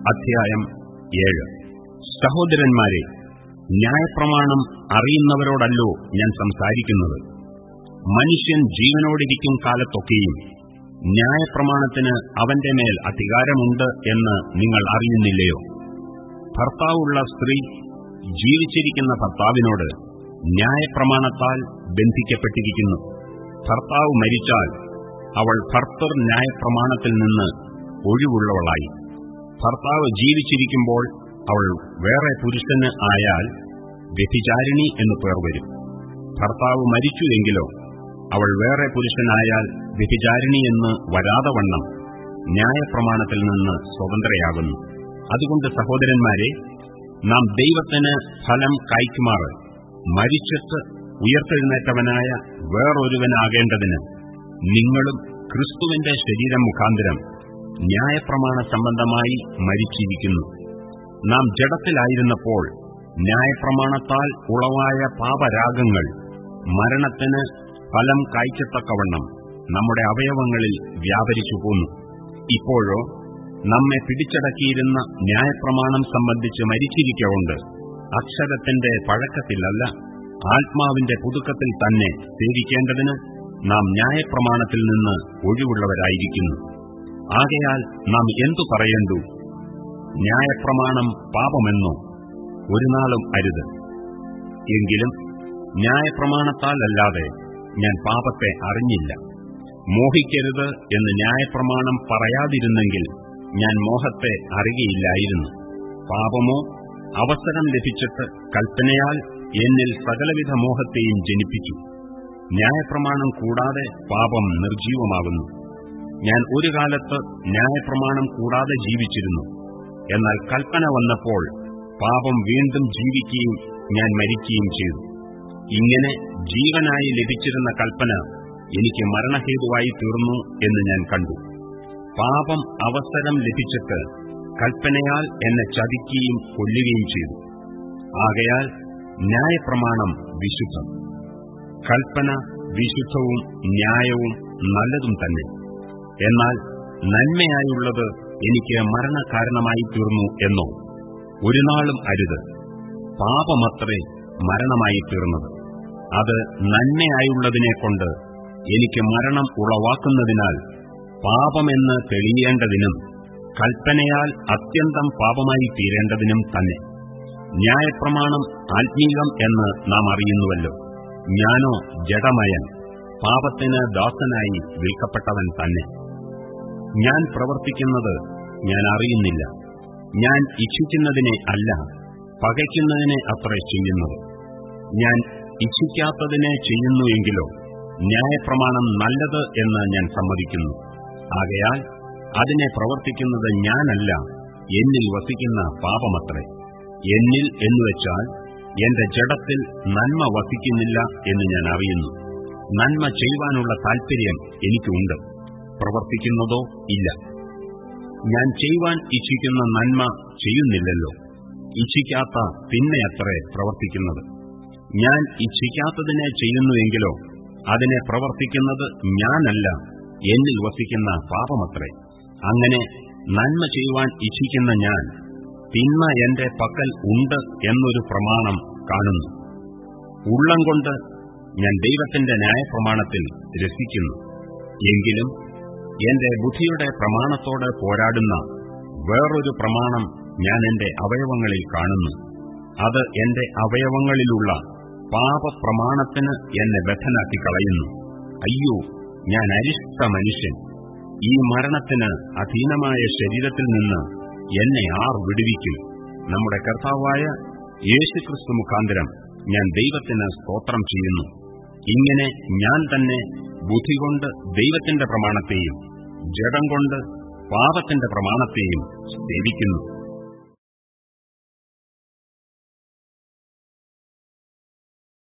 അധ്യായം ഏഴ്. സഹോദരന്മാരെ ന്യായപ്രമാണം അറിയുന്നവരോടല്ലോ ഞാൻ സംസാരിക്കുന്നത്. മനുഷ്യൻ ജീവനോടിരിക്കും കാലത്തൊക്കെയും ന്യായപ്രമാണത്തിന് അവന്റെ മേൽ അധികാരമുണ്ട് എന്ന് നിങ്ങൾ അറിയുന്നില്ലയോ? ഭർത്താവുള്ള സ്ത്രീ ജീവിച്ചിരിക്കുന്ന ഭർത്താവിനോട് ന്യായപ്രമാണത്താൽ ബന്ധിക്കപ്പെട്ടിരിക്കുന്നു. ഭർത്താവ് മരിച്ചാൽ അവൾ ഭർത്തർ ന്യായപ്രമാണത്തിൽ നിന്ന് ഒഴിവുള്ളവളായി. ഭർത്താവ് ജീവിച്ചിരിക്കുമ്പോൾ അവൾ വേറെ പുരുഷന് ആയാൽ വ്യഭിചാരിണി എന്നു പേർ വരും. ഭർത്താവ് മരിച്ചുവെങ്കിലോ അവൾ വേറെ പുരുഷനായാൽ വ്യഭിചാരിണി എന്ന് വരാതെ വണ്ണം ന്യായപ്രമാണത്തിൽ നിന്ന് സ്വതന്ത്രയാകുന്നു. അതുകൊണ്ട് സഹോദരന്മാരെ നാം ദൈവത്തിന് ഫലം കായ്ക്കുമാറ്. മരിച്ചിട്ട് ഉയർത്തെഴുന്നേറ്റവനായ വേറൊരുവനാകേണ്ടതിന് നിങ്ങളും ക്രിസ്തുവിന്റെ ശരീരം മുഖാന്തരം ന്യായപ്രമാണ സംബന്ധമായി മരിച്ചിരിക്കുന്നു. നാം ജഡത്തിലായിരുന്നപ്പോൾ ന്യായപ്രമാണത്താൽ ഉളവായ പാപരാഗങ്ങൾ മരണത്തിന് ഫലം കായ്ക്കത്തക്കവണ്ണം നമ്മുടെ അവയവങ്ങളിൽ വ്യാപരിച്ചു പോന്നു. ഇപ്പോഴോ നമ്മെ പിടിച്ചടക്കിയിരുന്ന ന്യായപ്രമാണം സംബന്ധിച്ച് മരിച്ചിരിക്കൊണ്ട് അക്ഷരത്തിന്റെ പഴക്കത്തിലല്ല ആത്മാവിന്റെ പുതുക്കത്തിൽ തന്നെ സേവിക്കേണ്ടതിന് നാം ന്യായപ്രമാണത്തിൽ നിന്ന് ഒഴിവുള്ളവരായിരിക്കുന്നു. ആകയാൽ നാം എന്തു പറയണ്ടു? ന്യായപ്രമാണം പാപമെന്നോ? ഒരു നാളും അരുത്. എങ്കിലും ന്യായപ്രമാണത്താലല്ലാതെ ഞാൻ പാപത്തെ അറിഞ്ഞില്ല. മോഹിക്കരുത് എന്ന് ന്യായപ്രമാണം പറയാതിരുന്നെങ്കിൽ ഞാൻ മോഹത്തെ അറിയയില്ലായിരുന്നു പാപമോ അവസരം ലഭിച്ചിട്ട് കൽപ്പനയാൽ എന്നിൽ സകലവിധ മോഹത്തെയും ജനിപ്പിച്ചു. ന്യായപ്രമാണം കൂടാതെ പാപം നിർജീവമാകുന്നു ഞാൻ ഒരു കാലത്ത് ന്യായപ്രമാണം കൂടാതെ ജീവിച്ചിരുന്നു. എന്നാൽ കൽപ്പന വന്നപ്പോൾ പാപം വീണ്ടും ജീവിക്കുകയും ഞാൻ മരിക്കുകയും ചെയ്തു. ഇങ്ങനെ ജീവനായി ലഭിച്ചിരുന്ന കൽപ്പന എനിക്ക് മരണഹേതുവായി തീർന്നു എന്ന് ഞാൻ കണ്ടു. പാപം അവസരം ലഭിച്ചിട്ട് കൽപ്പനയാൽ എന്നെ ചതിക്കുകയും കൊല്ലുകയും ചെയ്തു. ആകയാൽ ന്യായപ്രമാണം വിശുദ്ധം. കൽപ്പന വിശുദ്ധവും ന്യായവും നല്ലതും തന്നെ. എന്നാൽ നന്മയായുള്ളത് എനിക്ക് മരണകാരണമായി തീർന്നു എന്നോ? ഒരു നാളും അരുത്. പാപമത്രേ മരണമായി തീർന്നത്. അത് നന്മയായുള്ളതിനെക്കൊണ്ട് എനിക്ക് മരണം ഉളവാക്കുന്നതിനാൽ പാപമെന്ന് തെളിയേണ്ടതിനും കൽപ്പനയാൽ അത്യന്തം പാപമായി തീരേണ്ടതിനും തന്നെ. ന്യായപ്രമാണം ആത്മീകം എന്ന് നാം അറിയുന്നുവല്ലോ. ഞാനോ ജഡമയൻ. പാപത്തിന് ദാസനായി വിൽക്കപ്പെട്ടവൻ തന്നെ. ഞാൻ പ്രവർത്തിക്കുന്നത് ഞാൻ അറിയുന്നില്ല. ഞാൻ ഇച്ഛിക്കുന്നതിനെ അല്ല പകയ്ക്കുന്നതിനെ അത്ര ചെയ്യുന്നത് ഞാൻ ഇച്ഛിക്കാത്തതിനെ ചെയ്യുന്നുവെങ്കിലോ ന്യായപ്രമാണം നല്ലത് എന്ന് ഞാൻ സമ്മതിക്കുന്നു. ആകയാൽ അതിനെ പ്രവർത്തിക്കുന്നത് ഞാനല്ല എന്നിൽ വസിക്കുന്ന പാപമത്രേ. എന്നിൽ എന്നുവെച്ചാൽ എന്റെ ജഡത്തിൽ നന്മ വസിക്കുന്നില്ല എന്ന് ഞാൻ അറിയുന്നു. നന്മ ചെയ്യുവാനുള്ള താൽപര്യം എനിക്കുണ്ട്. പ്രവർത്തിക്കുന്നതോ ഇല്ല. ഞാൻ ചെയ്യുവാൻ ഇച്ഛിക്കുന്ന നന്മ ചെയ്യുന്നില്ലല്ലോ. ഇച്ഛിക്കാത്ത പിന്നെയത്രേ പ്രവർത്തിക്കുന്നത്. ഞാൻ ഇച്ഛിക്കാത്തതിനെ ചെയ്യുന്നുവെങ്കിലോ അതിനെ പ്രവർത്തിക്കുന്നത് ഞാനല്ല എന്നിൽ വസിക്കുന്ന പാപമത്രേ. അങ്ങനെ നന്മ ചെയ്യുവാൻ ഇച്ഛിക്കുന്ന ഞാൻ തിന്മ എന്റെ പക്കൽ ഉണ്ട് എന്നൊരു പ്രമാണം കാണുന്നു. ഉള്ളം കൊണ്ട് ഞാൻ ദൈവത്തിന്റെ ന്യായപ്രമാണത്തിൽ രസിക്കുന്നു. എങ്കിലും എന്റെ ബുദ്ധിയുടെ പ്രമാണത്തോട് പോരാടുന്ന വേറൊരു പ്രമാണം ഞാൻ എന്റെ അവയവങ്ങളിൽ കാണുന്നു. അത് എന്റെ അവയവങ്ങളിലുള്ള പാപപ്രമാണത്തിന് എന്നെ ബദ്ധനാക്കി കളയുന്നു. അയ്യോ ഞാൻ അരിഷ്ട മനുഷ്യൻ. ഈ മരണത്തിന് അധീനമായ ശരീരത്തിൽ നിന്ന് എന്നെ ആർ വിടുവിക്കും? നമ്മുടെ കർത്താവായ യേശുക്രിസ്തു മുഖാന്തരം ഞാൻ ദൈവത്തിന് സ്തോത്രം ചെയ്യുന്നു. ഇങ്ങനെ ഞാൻ തന്നെ ബുദ്ധി കൊണ്ട് ദൈവത്തിന്റെ പ്രമാണത്തെയും ജഡം കൊണ്ട് പാപത്തിന്റെ പ്രമാണത്തെയും സേവിക്കുന്നു.